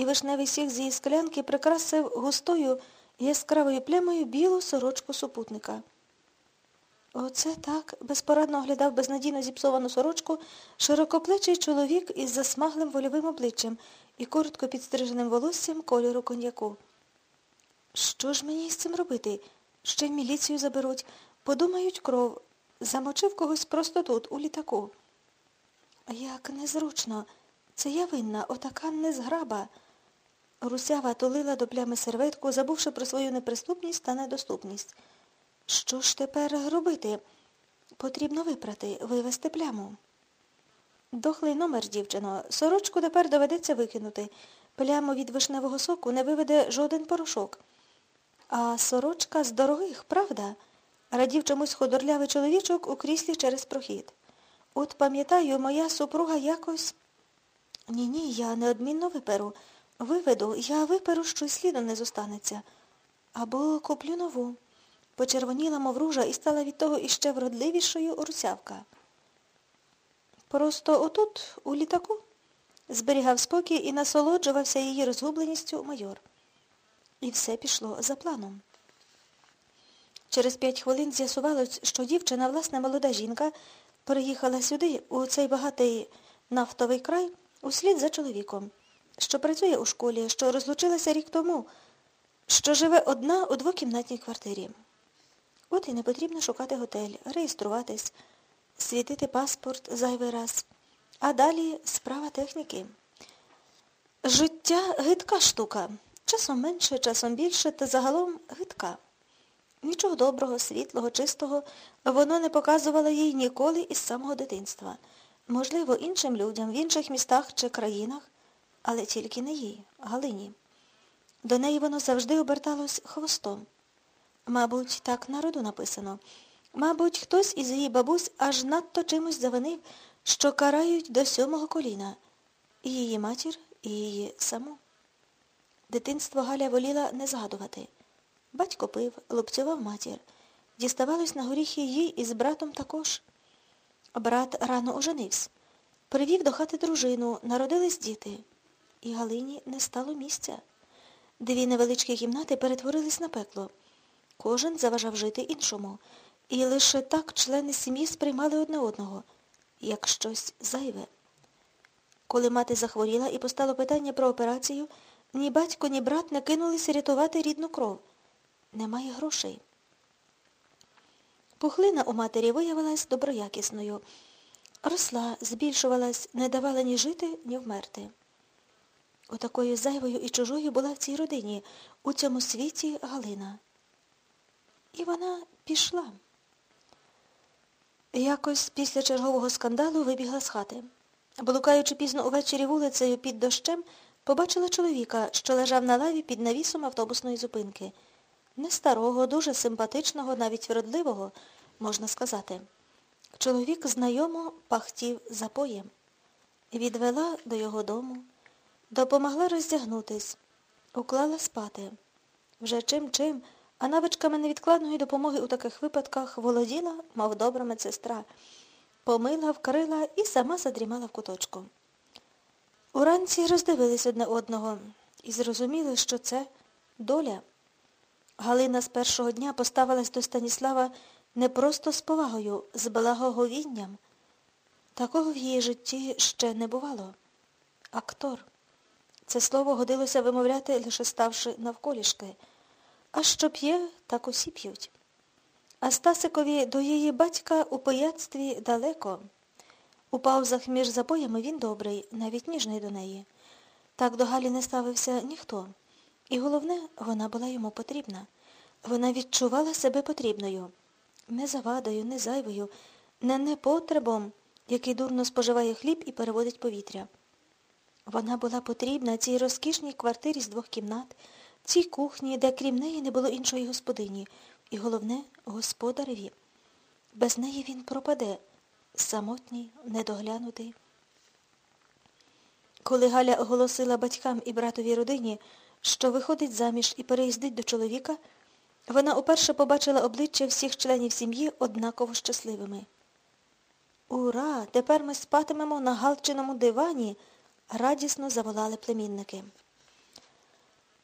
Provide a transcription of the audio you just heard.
і вишневий сік з її склянки прикрасив густою яскравою плямою білу сорочку супутника. Оце так безпорадно оглядав безнадійно зіпсовану сорочку широкоплечий чоловік із засмаглим вольовим обличчям і коротко підстриженим волоссям кольору коньяку. Що ж мені з цим робити? Ще й міліцію заберуть, подумають кров. Замочив когось просто тут, у літаку. Як незручно. Це я винна, отака незграба. Русява тулила до плями серветку, забувши про свою неприступність та недоступність. Що ж тепер робити? Потрібно випрати, вивести пляму. Дохлий номер, дівчино. Сорочку тепер доведеться викинути. Пляму від вишневого соку не виведе жоден порошок. А сорочка з дорогих, правда? Радів чомусь ходорлявий чоловічок у кріслі через прохід. От пам'ятаю, моя супруга якось... Ні-ні, я неодмінно виперу. Виведу, я виперу, що й слідом не зостанеться. Або куплю нову. Почервоніла, мов ружа, і стала від того іще вродливішою русявка. Просто отут, у літаку, зберігав спокій і насолоджувався її розгубленістю майор. І все пішло за планом. Через п'ять хвилин з'ясувалось, що дівчина, власне, молода жінка, переїхала сюди, у цей багатий нафтовий край, услід за чоловіком, що працює у школі, що розлучилася рік тому, що живе одна у двокімнатній квартирі. От і не потрібно шукати готель, реєструватись, світити паспорт зайвий раз. А далі справа техніки. Життя гидка штука. Часом менше, часом більше, та загалом гидка. Нічого доброго, світлого, чистого воно не показувало їй ніколи із самого дитинства. Можливо, іншим людям в інших містах чи країнах, але тільки не їй, Галині. До неї воно завжди оберталось хвостом. Мабуть, так народу написано. Мабуть, хтось із її бабусь аж надто чимось завинив, що карають до сьомого коліна. Її матір, і її саму. Дитинство Галя воліла не згадувати. Батько пив, лупцював матір. Діставалось на горіхи їй із братом також. Брат рано оженився. Привів до хати дружину, народились діти. І Галині не стало місця. Дві невеличкі кімнати перетворились на пекло. Кожен заважав жити іншому. І лише так члени сім'ї сприймали одне одного, як щось зайве. Коли мати захворіла і постало питання про операцію, ні батько, ні брат не кинулися рятувати рідну кров. Немає грошей. Пухлина у матері виявилась доброякісною. Росла, збільшувалась, не давала ні жити, ні вмерти. Отакою зайвою і чужою була в цій родині, у цьому світі Галина. І вона пішла. Якось після чергового скандалу вибігла з хати. Блукаючи пізно увечері вулицею під дощем, побачила чоловіка, що лежав на лаві під навісом автобусної зупинки. Не старого, дуже симпатичного, навіть вродливого, можна сказати. Чоловік знайомо пахтів запоєм. Відвела до його дому, допомогла роздягнутись, уклала спати. Вже чим-чим, а навичками невідкладної допомоги у таких випадках володіла, мов добра медсестра. Помила, вкрила і сама задрімала в куточку. Уранці роздивились одне одного і зрозуміли, що це доля. Галина з першого дня поставилась до Станіслава не просто з повагою, з благоговінням. Такого в її житті ще не бувало. Актор. Це слово годилося вимовляти, лише ставши навколішки. А що п'є, так усі п'ють. А Стасикові до її батька у пияцтві далеко. У паузах між запоями він добрий, навіть ніжний до неї. Так до Галі не ставився ніхто. І головне, вона була йому потрібна. Вона відчувала себе потрібною. Не завадою, не зайвою, не непотребом, який дурно споживає хліб і переводить повітря. Вона була потрібна цій розкішній квартирі з двох кімнат, цій кухні, де крім неї не було іншої господині, і, головне, господареві. Без неї він пропаде, самотній, недоглянутий. Коли Галя оголосила батькам і братовій родині, що виходить заміж і переїздить до чоловіка, вона уперше побачила обличчя всіх членів сім'ї однаково щасливими. Ура! Тепер ми спатимемо на галчиному дивані, радісно заволали племінники.